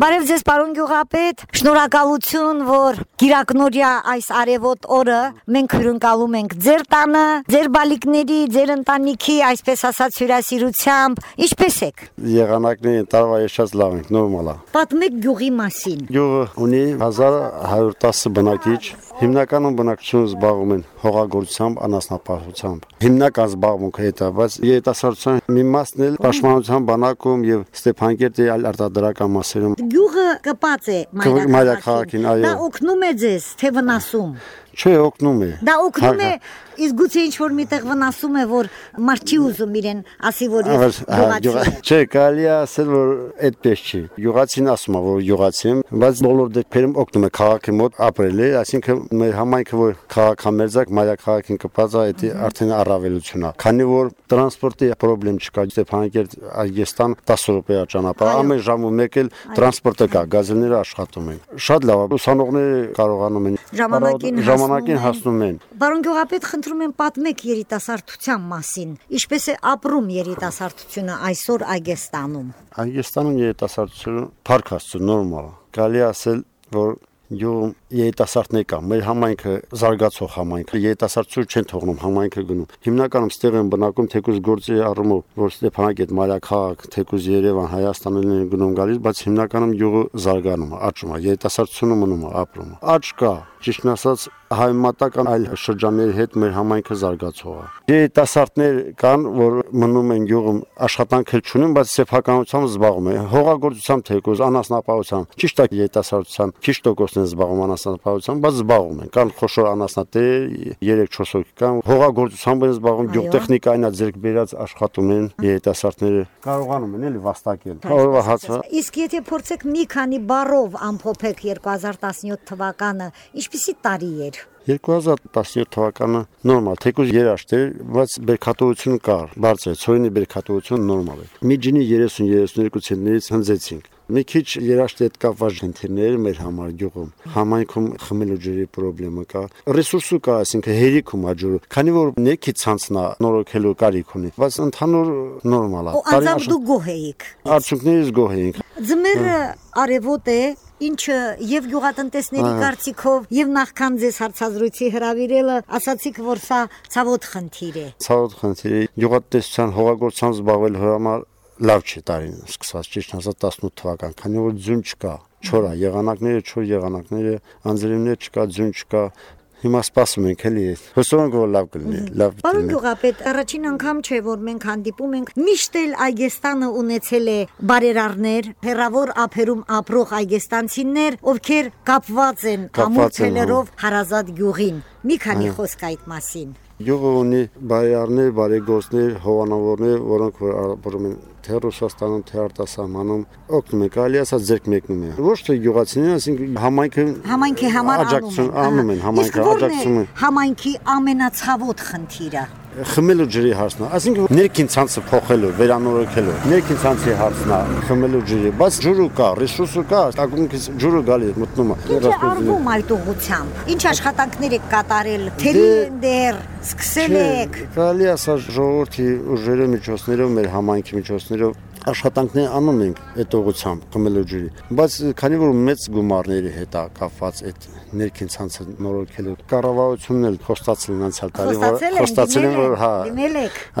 Բարև ձեզ, պարոն գյուղապետ։ Շնորհակալություն, որ Գիրակնորիա այս արևոտ օրը մենք հյուրընկալում ենք ձեր տանը, ձեր բալիկների, ձեր ընտանիքի, այսպես ասած, հյուրասիրությամբ։ Ինչպե՞ս եք։ Եղանակների տարվա եշած լավ ենք, նորմալ է։ Պատմեք գյուղի մասին։ Գյուղը ունի 1110 բնակիչ, Հիմնականում բնակչությունը զբաղվում են հողագործությամբ, անասնապահությամբ։ Հիմնական զբաղմունքը դա, բայց երիտասարդության մի մասն էլ պաշտպանության բանակում եւ Ստեփանկերտի այլ արտադրական մասերում։ Գյուղը կպած է մայրաքաղաքին, այո։ Դա օգնում է ձեզ, թե վնասում։ Չէ, օգնում է։ Դա օգնում է, իսկ գուցե ինչ որ միտեղ վնասում է, որ մարդ չի ուզում իրեն ասի, որ գյուղացի։ Չէ, կարելի է ասել, որ այդպես չի։ Գյուղացին ասում է, որ գյուղացի եմ, բայց բոլոր դեպքերում օգնում է քաղաքի մոտ ապրել, այսինքն մեր համայնքը, որ քաղաքամերձակ մայրաքաղաքին կպած է, դա արդեն առավելություն է։ Քանի որ տրանսպորտի խնդրեմ չկա, Ստեփանակերտ Այգեստան 10 րոպեա ճանապարհ, ամեն ժամում մեկ էլ տրանսպորտը կա, գազելները աշխատում են։ Շատ լավ ուսանողները կարողանում են ժամանակին ժամանակին հասնում են։ Բարոն գյուղապետ, խնդրում եմ պատմեք երիտասարդության մասին։ Ինչպես է ապրում երիտասարդությունը այսօր Այգեստանում։ Այգեստանում երիտասարդությունը փառք Աստծո նորմալ է։ Գալի ասել, որ յոմ երիտասարդներ կա։ Մեր համայնքը զարգացող համայնք Երիտասարդություն չեն թողնում համայնքը գնում։ Հիմնականում ստեղ են բնակում թեկուզ գործի առումով, որ Ստեփանակերտ, Մարիաքաղաք, թեկուզ Երևան, Հայաստանն են գնում գալիս, բայց հիմնականում յուղը զարգանում է, աճում է, երիտասարդությունը մնում է, ապրում է։ Աճ կա, ճիշտն ասած հայմատական այլ շրջանների հետ մեր համայնքը զարգացող է։ Երիտասարդներ կան, որ մնում են յուղում աշխատանք չունեն, բայց սեփականությամբ զբաղվում են։ Հողագործությամբ թեկուզ անասնապահությամբ։ Ճիշտ է երիտասարդության քիչ տոկոսն են զբաղվում անասնապահությամբ, բայց զբաղվում են։ Կան խոշոր անասնատեր 3-4 հոգի կան։ Հողագործությամբ են զբաղվում, գյուղտեխնիկային ձերկ բերած աշխատում են երիտասարդները։ Կարողանում են էլի վաստակել։ Օրվա հացը։ Իսկ եթե փորձեք մի քանի բառով ամփոփեք 2017 թվականը, ինչպիսի տարի էր։ 2017 թվականը նորմալ, թեկուզ երաշտ էր, բայց բերքատվություն կար, բարձր, ցորինի բերքատվություն նորմալ էր։ Միջինի 30-32 ցենտներից հնձեցինք։ Մի քիչ երաշտի հետ կապված խնդիրներ մեր համար գյուղում։ Համայնքում խմելու ջրի խնդրեմը կա։ Ռեսուրսը կա, այսինքն հերիքում է ջուրը։ Քանի որ ներքի ցանցն է նորոգելու կարիք ունի, բայց ընդհանուր նորմալ է։ Անձամբ դու գոհ էիք։ Արդյունքներից գոհ էինք։ Ձմեռը արևոտ է, ինչը եւ գյուղատնտեսների կարծիքով եւ նախքան ձեզ հարցազրույցի հravirելը ասացիք որ սա ցավոտ խնդիր է ցավոտ խնդիր է գյուղատնտեսության հողագործությամբ զբաղվել հրամար լավ չի տարին սկսած ճիշտ ասած 18 թվական քանի որ ձյուն չկա չորա եղանակները չոր եղանակները անձրևներ չկա ձյուն չկա Հիմա սպասում ենք էլի։ Հուսով ենք որ լավ կլինի, լավ կլինի։ Պարոն Գյուղապետ, առաջին անգամ չէ որ մենք հանդիպում ենք։ Միշտ էլ Այգեստանը ունեցել է բարերարներ, հերավոր ափերում ապրող այգեստանցիներ, ովքեր կապված են ամուրթելերով հարազատ գյուղին։ Մի քանի խոսք այդ մասին։ Յուղը ունի բարերարներ, բարեգործներ, հովանավորներ, որոնք որ ապրում են թե Ռուսաստանում, թե արտասահմանում, օգնում են, կարելի ասած ձերք մեկնում են։ Ոչ թե յուղացիներ, ասինքն համայնքը համայնքի համար անում են, համայնքը աջակցում են։ Համայնքի ամենացավոտ խնդիրը խմելու ջրի հարցն է, այսինքն ներքին ցանցը փոխելու, վերանորոգելու։ Ներքին ցանցի հարցն է խմելու ջրի, բայց ջուրը կա, ռեսուրսը կա, ակունքից ջուրը գալի մտնում է։ Ինչ արվում այդ ուղությամբ։ Ինչ աշխատանքներ եք կատարել, թերի դեր սկսել եք։ Կարելի ասած ժողովրդի ուժերի միջոցներով, մեր համայնքի միջոցներով աշխատանքներ անում ենք այդ ուղությամբ խմելու ջրի բայց քանի որ մեծ գումարների հետ է կապված այդ ներքին ցանցը նորոգելու կառավարությունն էլ խոստացել են անցյալ տարի որ խոստացել են որ հա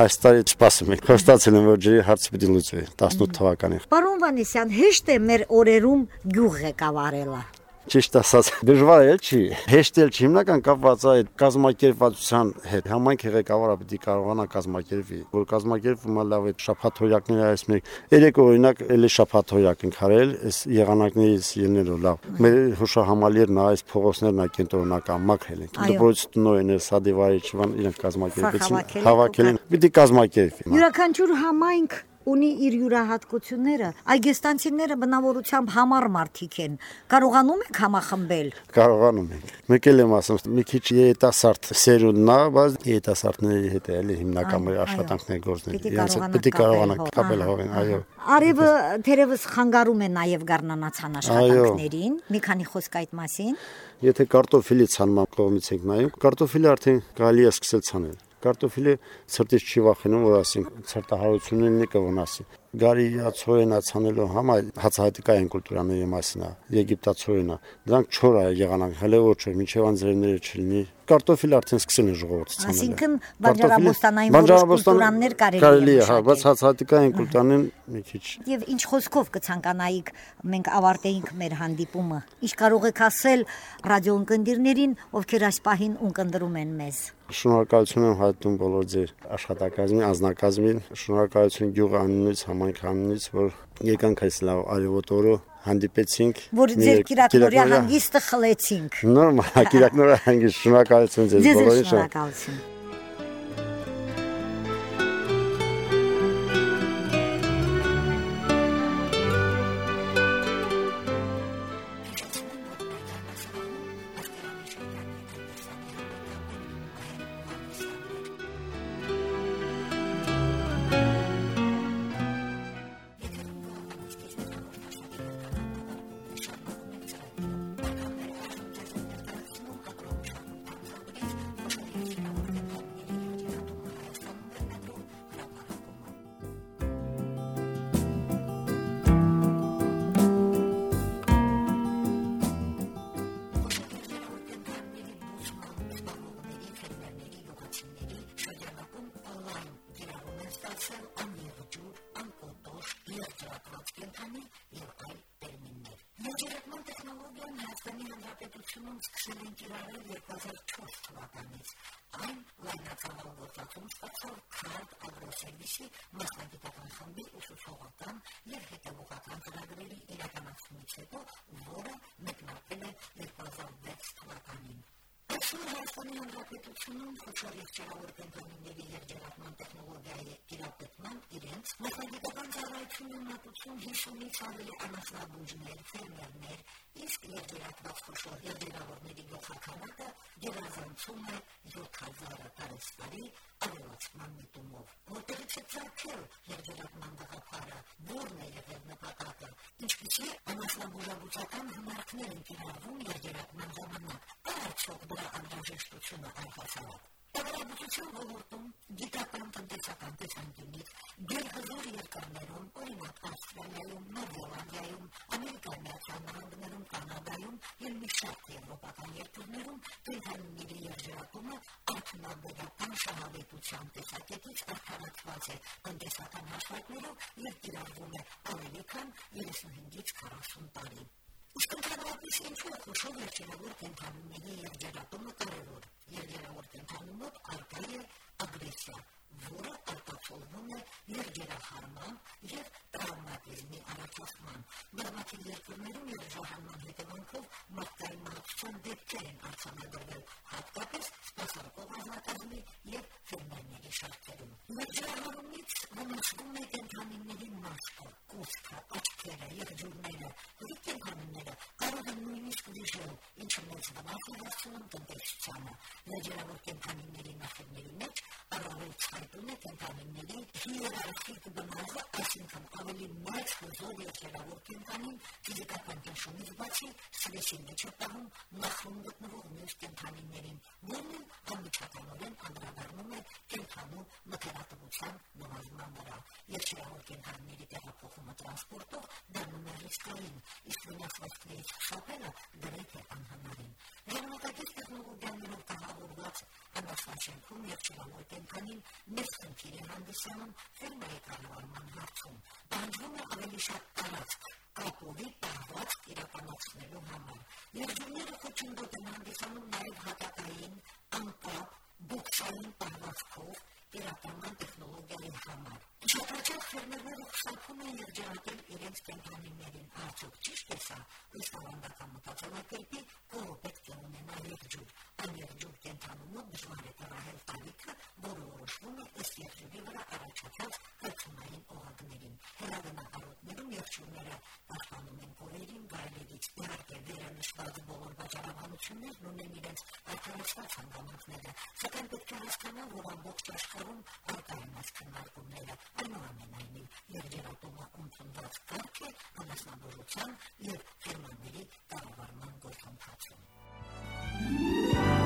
այս տարի սպասում ենք խոստացել են որ ջրի հարցը պիտի լուծվի 18 թվականին Պարոն Վանեսյան հեշտ է մեր օրերում գյուղ ղեկավարելը ճիշտ ասած դժվար է չի հեշտ էլ չի հիմնական կապված է այդ կազմակերպվածության հետ համայնք ղեկավարը պիտի կարողանա կազմակերպի որ կազմակերպումը լավ է շփաթոյակները այս մեկ երեք օրինակ էլի շփաթոյակ ենք հարել այս եղանակներից ելնելով լավ մեր հուշահամալիրն այս փողոցներն ա կենտրոնական մաքրել ենք դպրոցի տնօրենը սադիվարիչվան իրենք կազմակերպեցին հավաքել են պիտի կազմակերպի յուրաքանչյուր համայնք ունի իր յուրահատկությունները։ Այգեստանցիները բնավորությամբ համառ մարդիկ են։ Կարողանում եք համախմբել։ Կարողանում ենք։ Մեկ էլ եմ ասում, մի քիչ երիտասարդ սերունդն է, բայց երիտասարդների հետ էլի հիմնական աշխատանքներ գործնել։ Իրենց պետք է կարողանանք կապել հողին, այո։ Արևը թերևս խանգարում է նաև գառնանացան աշխատանքներին։ Մի քանի խոսք այդ մասին։ Եթե կարտոֆիլի ցանման կողմից եք նայում, կարտոֆիլը արդեն կարելի է սկսել ցանել Կարտոֆիլը ցրտից չի վախենում, որ ասենք ցրտահարությունն ունի կվնասի։ գարիացորենացանելու համար հացահատիկային կուլտուրաների մասին է եգիպտացորենը դրանք չոր է եղանակ հələ ոչ է մինչև անձրևները չլինի կարտոֆիլ արդեն սկսել են ժողովուրդը ցանել այսինքն բանջարաբոստանային կուլտուրաներ կարելի է հա բայց հացահատիկային կուլտուրանեն մի քիչ եւ ինչ խոսքով կցանկանայիք մենք ավարտեինք մեր հանդիպումը ինչ կարող եք ասել ռադիոընկերներին ովքեր այս պահին ունկնդրում են մեզ Շնորհակալություն եմ հայտնում բոլոր ձեր աշխատակազմին, անձնակազմին, շնորհակալություն գյուղ անունից, համայնք անունից, որ եկանք այս լավ արևոտ օրը հանդիպեցինք որ ձեր կիրակնորյա հանգիստը խլեցինք նորմալ կիրակնորյա հանգիստ շնորհակալություն ձեզ բոլորին շնորհակալություն Հայաստանում սկսել են կիրառել 2004 թվականից։ Այն լայնածավալ գործածում ստացավ քարտ ագրոսերվիսի մասնագիտական խմբի ուսուցողական եւ հետևողական ծրագրերի իրականացումից հետո, որը մեկնարկել է 2006 թվականին։ Այսօր Հայաստանի Հանրապետությունում խոշոր երջերավոր կենտրոնների երջերական տեխնոլոգիայի իրապետման իրենց մասնագիտական ծառայություն ունակություն 50-ից ավելի անասնաբուժներ, ֆերմերներ, իսկ երջերակված խոշոր երջերավորների գլխականակը գերազանցում է 7000 տարեստարի ավելացման միտումով։ Որտեղից է ծագել երջերակման գաղափարը, որն է եղել նպատակը, ինչպիսի անասնաբուժաբուժական հնարքներ են կիրառվում երջերակման ժամանակ, արդյոք դրա անհրաժեշտությունը առհասարակ Տվարաբուծության ոլորտում գիտական տնտեսական տեսանկյունից գերհզոր երկրներում, օրինակ Ավստրալիայում, Նոր Զելանդիայում, Ամերիկայի Միացյալ Նահանգներում, Կանադայում եւ մի շարք եվրոպական երկրներում կենտրոնների երջերակումը արդյունաբերական շահավետության տեսակետից արդարացված է տնտեսական հաշվարկներով եւ կիրառվում է ավելի քան 35-ից 40 տարի։ Իսկ ընդհանրապես ինչու է խոշոր երջերավոր կենտրոնների երջերակումը կարևոր երգերավոր կենտրոնի մոտ արկա է ագրեսիա, որը արտացոլվում է երգերախարման եւ տրավմատիզմի առաջացման։ Բազմաթիվ երկրներում երգերախարման հետևանքով մարդկային մահացության դեպքեր են արձանագրվել, հատկապես սպասարկող անձնակազմի եւ ֆերմերների շարքերում։ Երգերախարումից վնասվում է կենտրոնիների մաշկը, կուսքը, աչքերը, եղջյուրները, որի կենտրոնիները կարող են նույնիսկ վիժել, ինչը մեծ վնաս է հասցնում տնտեսությանը։ Երջերավոր կենտրոնիների նախերների մեջ առավել ցայտուն է կենտրոնիների հիերարխիկ բնազը, այսինքն ավելի մեծ հզոր երջերավոր կենտրոնին ֆիզիկական ճնշումից բացի սրեսի մեջ է պահում նախում գտնվող մյուս կենտրոնիներին, որն անմիջականորեն անդրադառնում է կենտրոնու մթերատվության նվազման վրա։ Երջերավոր կենտրոնների տեղափոխումը տրանսպորտով դառնում է ռիսկային, իսկ վնասվածքներից խուսափելը գրեթե անհնարին։ Ժամանակակից տեխնոլոգիաներով կահավորված անասնաշենքում եւ չլավոր կենտրոնին մեծ խնդիր է հանդիսանում ֆերմայի կառավարման հարցում։ Բանջվում է ավելի շատ տարածք կապովի պահվածք իրականացնելու համար։ Երկրները խոչընդոտ են հանդիսանում նաև հատակային, անկապ, իրենց կենտրոնիներին։ Արդյոք ճիշտ է սա, ըստ ավանդական մտածելակերպի, ով պետք է ունենա երջուր։ Այն երջուր կենտրոնումը դժվար է տրահել տարիքը, որը որոշվում է ըստ երջուրի վրա առաջացած հրցումային օղակներին։ Հրավենա արոտներում երջուրները պաշտպանում են կորերին գայլերից։ Իհարկե, վերը նշված բոլոր հնարավորություններն ունեն իրենց ակնհայտ հանգամանքները, սակայն պետք է հասկանան, որ ամբողջ աշխարհում առկա են այս քննարկումները։ Այնուամենայնիվ, երկրատումը ընդունված կարգ է անասնավորության եւ ֆերմաների կառավարման գործընթացում։ Thank you.